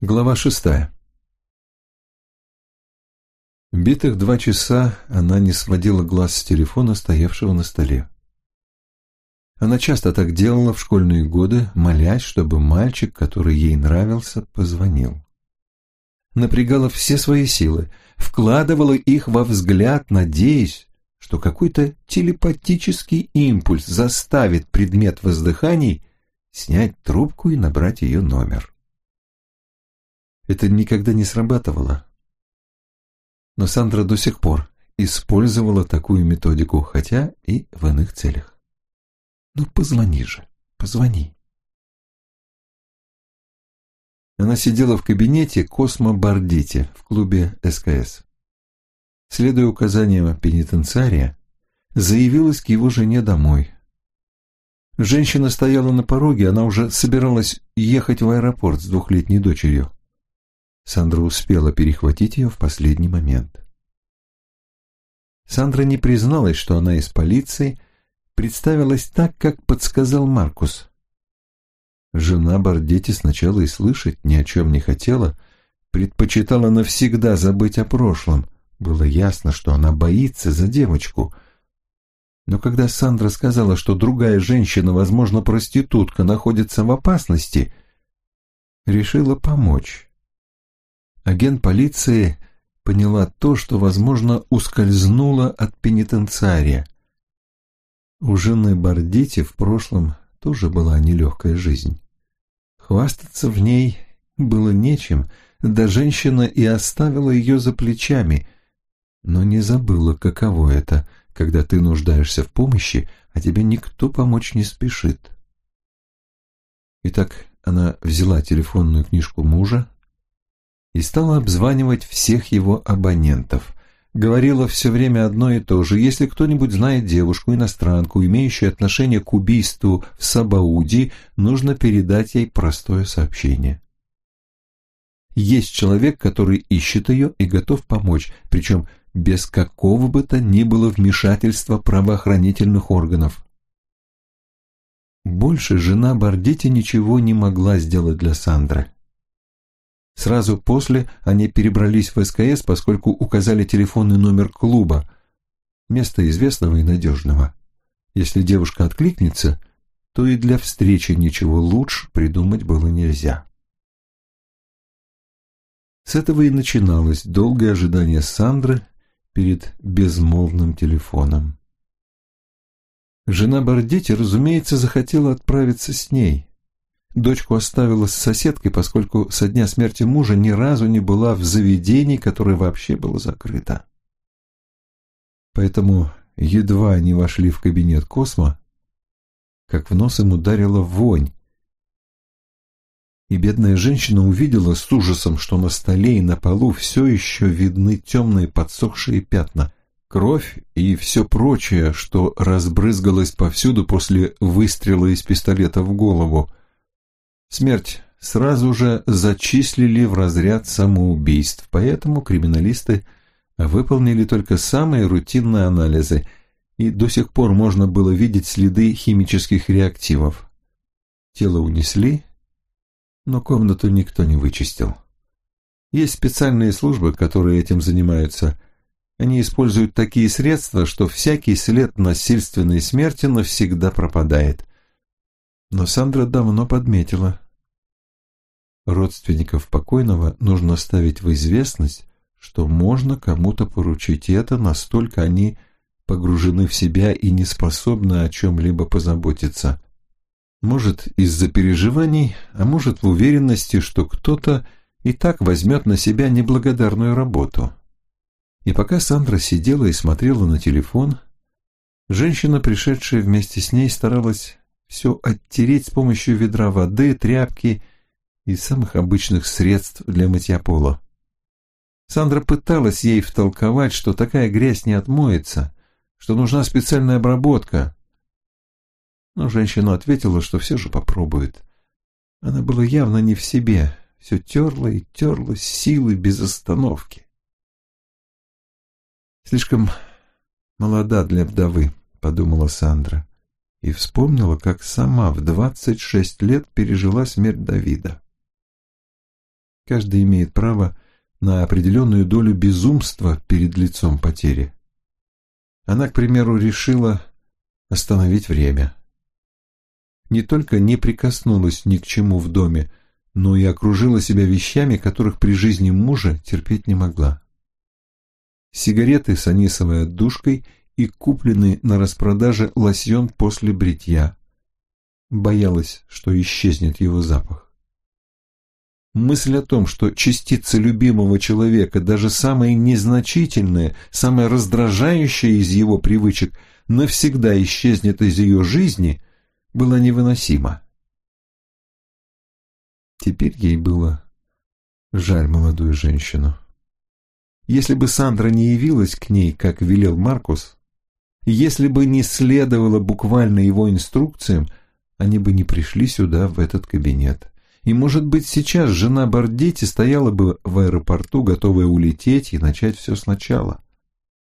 Глава шестая Битых два часа она не сводила глаз с телефона, стоявшего на столе. Она часто так делала в школьные годы, молясь, чтобы мальчик, который ей нравился, позвонил. Напрягала все свои силы, вкладывала их во взгляд, надеясь, что какой-то телепатический импульс заставит предмет воздыханий снять трубку и набрать ее номер. Это никогда не срабатывало. Но Сандра до сих пор использовала такую методику, хотя и в иных целях. Ну, позвони же, позвони. Она сидела в кабинете Космо Бардити в клубе СКС. Следуя указаниям пенитенциария, заявилась к его жене домой. Женщина стояла на пороге, она уже собиралась ехать в аэропорт с двухлетней дочерью. Сандра успела перехватить ее в последний момент. Сандра не призналась, что она из полиции, представилась так, как подсказал Маркус. Жена Бардети сначала и слышать ни о чем не хотела, предпочитала навсегда забыть о прошлом. Было ясно, что она боится за девочку. Но когда Сандра сказала, что другая женщина, возможно, проститутка, находится в опасности, решила помочь. Агент полиции поняла то, что, возможно, ускользнуло от пенитенциария. У жены Бардити в прошлом тоже была нелегкая жизнь. Хвастаться в ней было нечем, да женщина и оставила ее за плечами, но не забыла, каково это, когда ты нуждаешься в помощи, а тебе никто помочь не спешит. Итак, она взяла телефонную книжку мужа, и стала обзванивать всех его абонентов. Говорила все время одно и то же. Если кто-нибудь знает девушку-иностранку, имеющую отношение к убийству в Сабауди, нужно передать ей простое сообщение. Есть человек, который ищет ее и готов помочь, причем без какого бы то ни было вмешательства правоохранительных органов. Больше жена Бардити ничего не могла сделать для Сандры. Сразу после они перебрались в СКС, поскольку указали телефонный номер клуба, место известного и надежного. Если девушка откликнется, то и для встречи ничего лучше придумать было нельзя. С этого и начиналось долгое ожидание Сандры перед безмолвным телефоном. Жена Бардити, разумеется, захотела отправиться с ней, Дочку оставила с соседкой, поскольку со дня смерти мужа ни разу не была в заведении, которое вообще было закрыто. Поэтому едва они вошли в кабинет Космо, как в нос им ударила вонь. И бедная женщина увидела с ужасом, что на столе и на полу все еще видны темные подсохшие пятна, кровь и все прочее, что разбрызгалось повсюду после выстрела из пистолета в голову. Смерть сразу же зачислили в разряд самоубийств, поэтому криминалисты выполнили только самые рутинные анализы, и до сих пор можно было видеть следы химических реактивов. Тело унесли, но комнату никто не вычистил. Есть специальные службы, которые этим занимаются. Они используют такие средства, что всякий след насильственной смерти навсегда пропадает. Но Сандра давно подметила. Родственников покойного нужно ставить в известность, что можно кому-то поручить это, настолько они погружены в себя и не способны о чем-либо позаботиться. Может, из-за переживаний, а может, в уверенности, что кто-то и так возьмет на себя неблагодарную работу. И пока Сандра сидела и смотрела на телефон, женщина, пришедшая вместе с ней, старалась все оттереть с помощью ведра воды, тряпки и самых обычных средств для мытья пола. Сандра пыталась ей втолковать, что такая грязь не отмоется, что нужна специальная обработка. Но женщина ответила, что все же попробует. Она была явно не в себе, все терла и терла силой без остановки. Слишком молода для вдовы, подумала Сандра и вспомнила, как сама в двадцать шесть лет пережила смерть Давида. Каждый имеет право на определенную долю безумства перед лицом потери. Она, к примеру, решила остановить время. Не только не прикоснулась ни к чему в доме, но и окружила себя вещами, которых при жизни мужа терпеть не могла. Сигареты с анисовой отдушкой и купленный на распродаже лосьон после бритья. Боялась, что исчезнет его запах. Мысль о том, что частица любимого человека, даже самая незначительная, самая раздражающая из его привычек, навсегда исчезнет из ее жизни, была невыносима. Теперь ей было жаль молодую женщину. Если бы Сандра не явилась к ней, как велел Маркус, если бы не следовала буквально его инструкциям, они бы не пришли сюда, в этот кабинет. И, может быть, сейчас жена Бордетти стояла бы в аэропорту, готовая улететь и начать все сначала.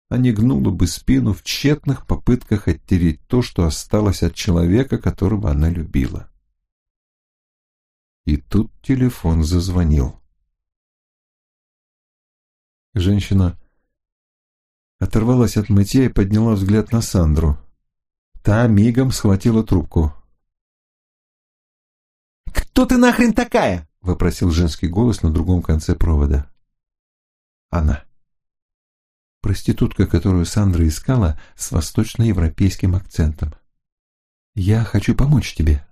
А не гнула бы спину в тщетных попытках оттереть то, что осталось от человека, которого она любила. И тут телефон зазвонил. Женщина оторвалась от мытья и подняла взгляд на Сандру. Та мигом схватила трубку. «Кто ты нахрен такая?» — вопросил женский голос на другом конце провода. Она. Проститутка, которую Сандра искала с восточноевропейским акцентом. «Я хочу помочь тебе».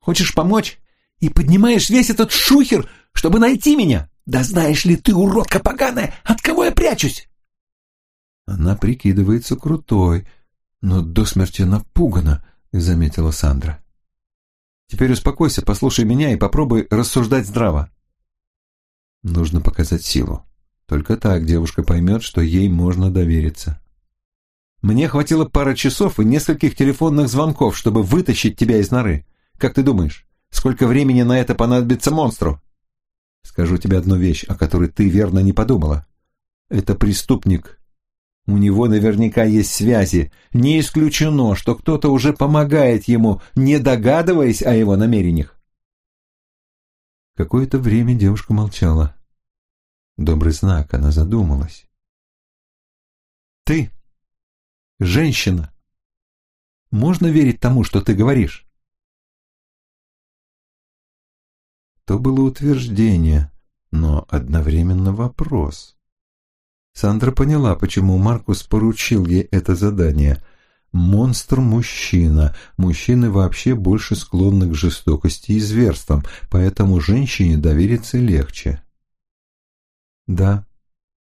«Хочешь помочь? И поднимаешь весь этот шухер, чтобы найти меня? Да знаешь ли ты, уродка поганая, от кого я прячусь?» Она прикидывается крутой, но до смерти напугана, заметила Сандра. Теперь успокойся, послушай меня и попробуй рассуждать здраво. Нужно показать силу. Только так девушка поймет, что ей можно довериться. Мне хватило пары часов и нескольких телефонных звонков, чтобы вытащить тебя из норы. Как ты думаешь, сколько времени на это понадобится монстру? Скажу тебе одну вещь, о которой ты верно не подумала. Это преступник. У него наверняка есть связи. Не исключено, что кто-то уже помогает ему, не догадываясь о его намерениях. Какое-то время девушка молчала. Добрый знак, она задумалась. «Ты, женщина, можно верить тому, что ты говоришь?» То было утверждение, но одновременно вопрос. Сандра поняла, почему Маркус поручил ей это задание. Монстр-мужчина. Мужчины вообще больше склонны к жестокости и зверствам, поэтому женщине довериться легче. «Да,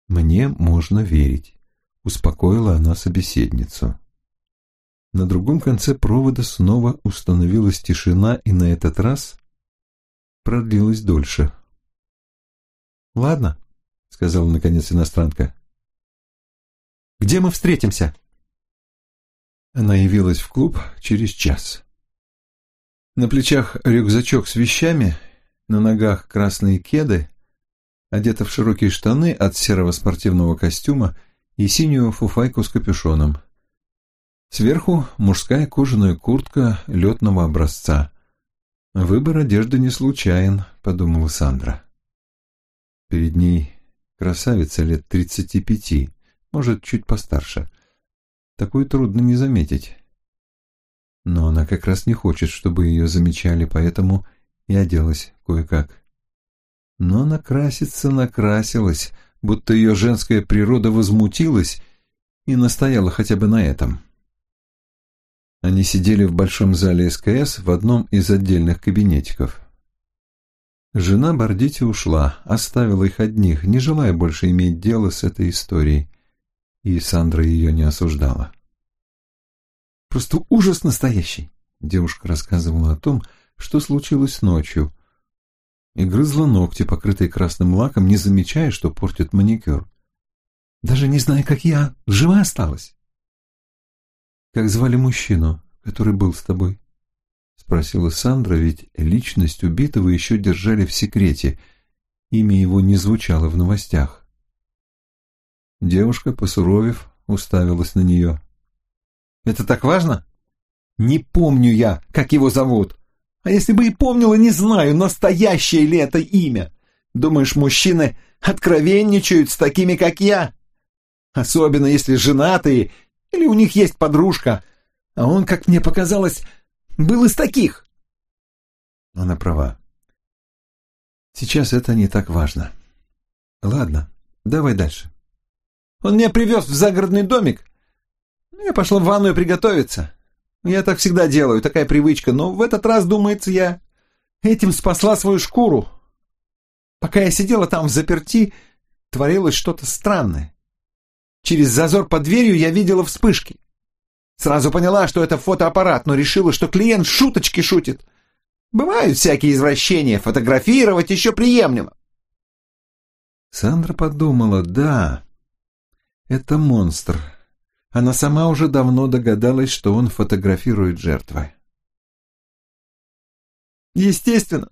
мне можно верить», — успокоила она собеседницу. На другом конце провода снова установилась тишина, и на этот раз продлилась дольше. «Ладно», — сказала наконец иностранка. «Где мы встретимся?» Она явилась в клуб через час. На плечах рюкзачок с вещами, на ногах красные кеды, одета в широкие штаны от серого спортивного костюма и синюю фуфайку с капюшоном. Сверху мужская кожаная куртка летного образца. «Выбор одежды не случайен», — подумала Сандра. Перед ней красавица лет тридцати пяти, может, чуть постарше. Такую трудно не заметить. Но она как раз не хочет, чтобы ее замечали, поэтому и оделась кое-как. Но накраситься накрасилась, будто ее женская природа возмутилась и настояла хотя бы на этом. Они сидели в большом зале СКС в одном из отдельных кабинетиков. Жена Бордити ушла, оставила их одних, не желая больше иметь дело с этой историей. И Сандра ее не осуждала. «Просто ужас настоящий!» Девушка рассказывала о том, что случилось ночью, и грызла ногти, покрытые красным лаком, не замечая, что портит маникюр. «Даже не зная, как я, жива осталась!» «Как звали мужчину, который был с тобой?» — спросила Сандра, ведь личность убитого еще держали в секрете. Имя его не звучало в новостях. Девушка, посуровев, уставилась на нее. «Это так важно? Не помню я, как его зовут. А если бы и помнила, не знаю, настоящее ли это имя. Думаешь, мужчины откровенничают с такими, как я? Особенно если женатые или у них есть подружка, а он, как мне показалось, был из таких. Она права. Сейчас это не так важно. Ладно, давай дальше. Он меня привез в загородный домик. Я пошла в ванную приготовиться. Я так всегда делаю, такая привычка, но в этот раз, думается, я этим спасла свою шкуру. Пока я сидела там в заперти, творилось что-то странное. Через зазор под дверью я видела вспышки. Сразу поняла, что это фотоаппарат, но решила, что клиент шуточки шутит. Бывают всякие извращения, фотографировать еще приемлемо. Сандра подумала, да, это монстр. Она сама уже давно догадалась, что он фотографирует жертвы. Естественно.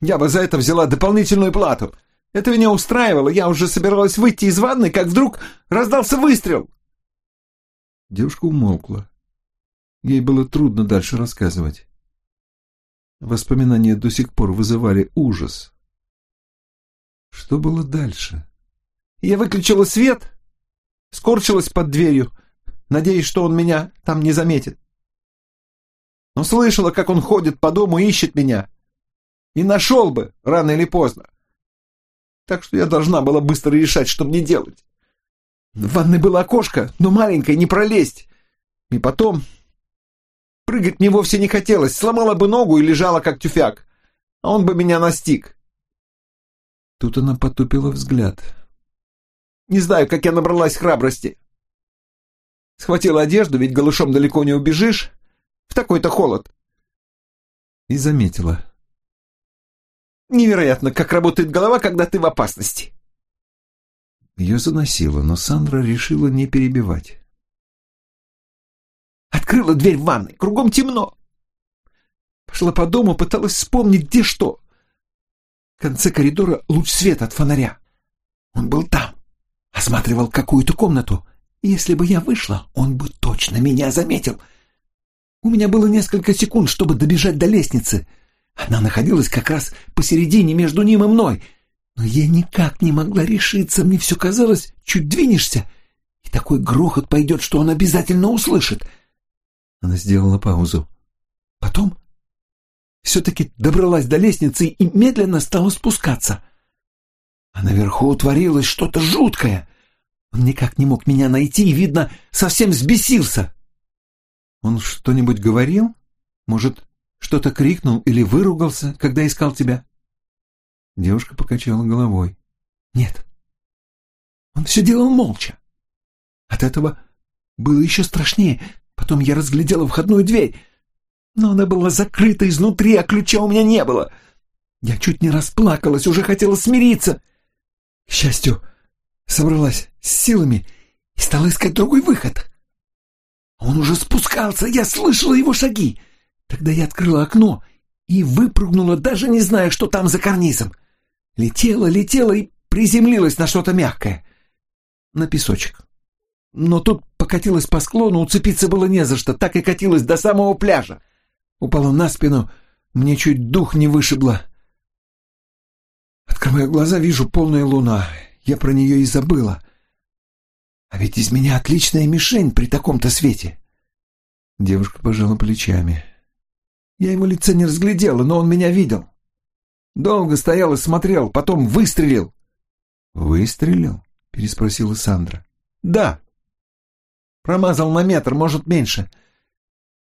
Я бы за это взяла дополнительную плату. Это меня устраивало, я уже собиралась выйти из ванны, как вдруг раздался выстрел. Девушка умолкла. Ей было трудно дальше рассказывать. Воспоминания до сих пор вызывали ужас. Что было дальше? Я выключила свет, скорчилась под дверью, надеясь, что он меня там не заметит. Но слышала, как он ходит по дому и ищет меня. И нашел бы, рано или поздно. Так что я должна была быстро решать, что мне делать. В ванной было окошко, но маленькое, не пролезть. И потом... Прыгать мне вовсе не хотелось, сломала бы ногу и лежала как тюфяк. А он бы меня настиг. Тут она потупила взгляд. Не знаю, как я набралась храбрости. Схватила одежду, ведь голышом далеко не убежишь. В такой-то холод. И заметила. Невероятно, как работает голова, когда ты в опасности. Ее заносило, но Сандра решила не перебивать. Открыла дверь в ванной, кругом темно. Пошла по дому, пыталась вспомнить, где что. В конце коридора луч света от фонаря. Он был там, осматривал какую-то комнату. Если бы я вышла, он бы точно меня заметил. У меня было несколько секунд, чтобы добежать до лестницы — она находилась как раз посередине между ним и мной, но я никак не могла решиться, мне все казалось, чуть двинешься, и такой грохот пойдет, что он обязательно услышит. Она сделала паузу. Потом все-таки добралась до лестницы и медленно стала спускаться. А наверху утворилось что-то жуткое. Он никак не мог меня найти и, видно, совсем взбесился. Он что-нибудь говорил? Может, что-то крикнул или выругался, когда искал тебя?» Девушка покачала головой. «Нет. Он все делал молча. От этого было еще страшнее. Потом я разглядела входную дверь, но она была закрыта изнутри, а ключа у меня не было. Я чуть не расплакалась, уже хотела смириться. К счастью, собралась с силами и стала искать другой выход. Он уже спускался, я слышала его шаги. Тогда я открыла окно и выпрыгнула, даже не зная, что там за карнизом. Летела, летела и приземлилась на что-то мягкое. На песочек. Но тут покатилась по склону, уцепиться было не за что, так и катилась до самого пляжа. Упала на спину, мне чуть дух не вышибло. Открываю глаза, вижу полная луна. Я про нее и забыла. А ведь из меня отличная мишень при таком-то свете. Девушка пожала плечами. Я его лица не разглядела, но он меня видел. Долго стоял и смотрел, потом выстрелил. «Выстрелил?» — переспросила Сандра. «Да. Промазал на метр, может, меньше.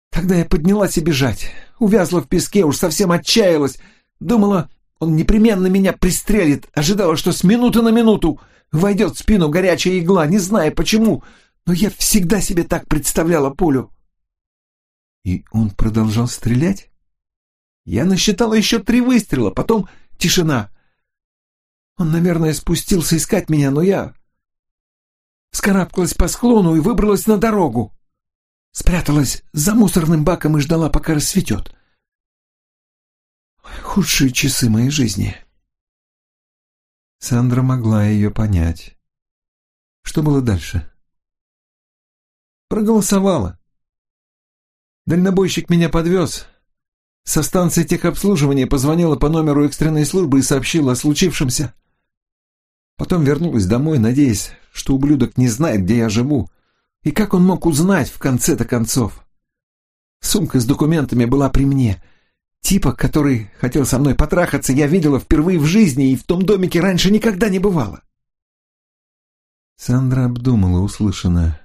Тогда я поднялась и бежать. Увязла в песке, уж совсем отчаялась. Думала, он непременно меня пристрелит. Ожидала, что с минуты на минуту войдет в спину горячая игла, не зная почему. Но я всегда себе так представляла пулю. И он продолжал стрелять? Я насчитала еще три выстрела, потом тишина. Он, наверное, спустился искать меня, но я вскарабкалась по склону и выбралась на дорогу. Спряталась за мусорным баком и ждала, пока рассветет. Худшие часы моей жизни. Сандра могла ее понять. Что было дальше? Проголосовала. Дальнобойщик меня подвез. со станции техобслуживания позвонила по номеру экстренной службы и сообщила о случившемся. Потом вернулась домой, надеясь, что ублюдок не знает, где я живу. И как он мог узнать в конце-то концов? Сумка с документами была при мне. Типа, который хотел со мной потрахаться, я видела впервые в жизни и в том домике раньше никогда не бывало. Сандра обдумала услышанное.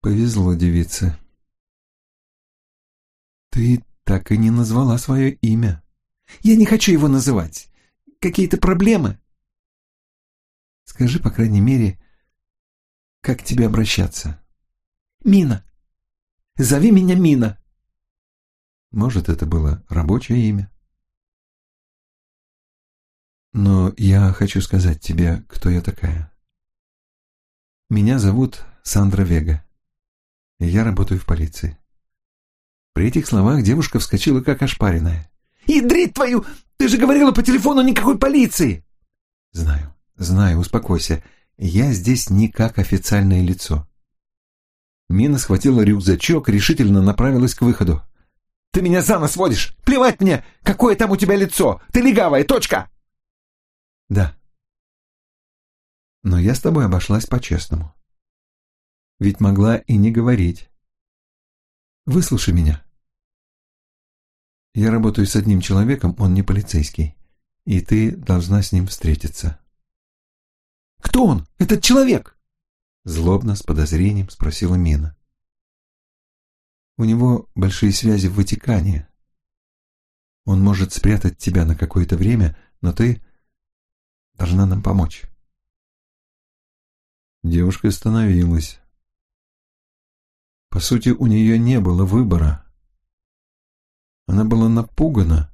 Повезло девице. «Ты так и не назвала свое имя». «Я не хочу его называть. Какие-то проблемы?» «Скажи, по крайней мере, как к тебе обращаться?» «Мина. Зови меня Мина». Может, это было рабочее имя? Но я хочу сказать тебе, кто я такая. Меня зовут Сандра Вега. И я работаю в полиции. При этих словах девушка вскочила как ошпаренная. «Ядрить твою! Ты же говорила по телефону никакой полиции!» «Знаю, знаю, успокойся. Я здесь не как официальное лицо». Мина схватила рюкзачок, решительно направилась к выходу. «Ты меня за нос водишь! Плевать мне, какое там у тебя лицо! Ты легавая, точка!» «Да. Но я с тобой обошлась по-честному. Ведь могла и не говорить. Выслушай меня. Я работаю с одним человеком, он не полицейский, и ты должна с ним встретиться. Кто он, этот человек? Злобно, с подозрением спросила Мина. У него большие связи в Ватикане. Он может спрятать тебя на какое-то время, но ты должна нам помочь. Девушка остановилась. По сути, у нее не было выбора. Она была напугана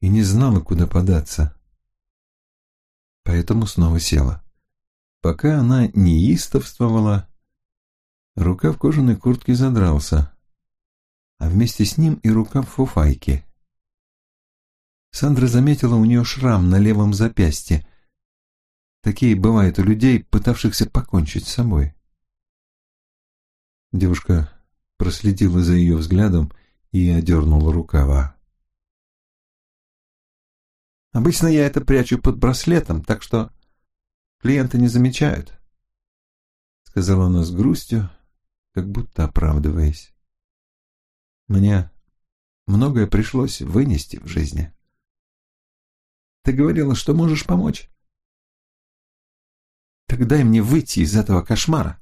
и не знала, куда податься. Поэтому снова села. Пока она неистовствовала, рука в кожаной куртке задрался, а вместе с ним и рука в фуфайке. Сандра заметила у нее шрам на левом запястье. Такие бывают у людей, пытавшихся покончить с собой. Девушка проследила за ее взглядом и одернула рукава. «Обычно я это прячу под браслетом, так что клиенты не замечают», — сказала она с грустью, как будто оправдываясь. «Мне многое пришлось вынести в жизни. Ты говорила, что можешь помочь. Так дай мне выйти из этого кошмара».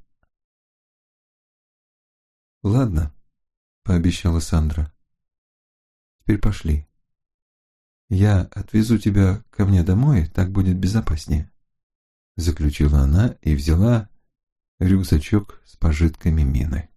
«Ладно», — пообещала Сандра. «Теперь пошли. Я отвезу тебя ко мне домой, так будет безопаснее», — заключила она и взяла рюкзачок с пожитками мины.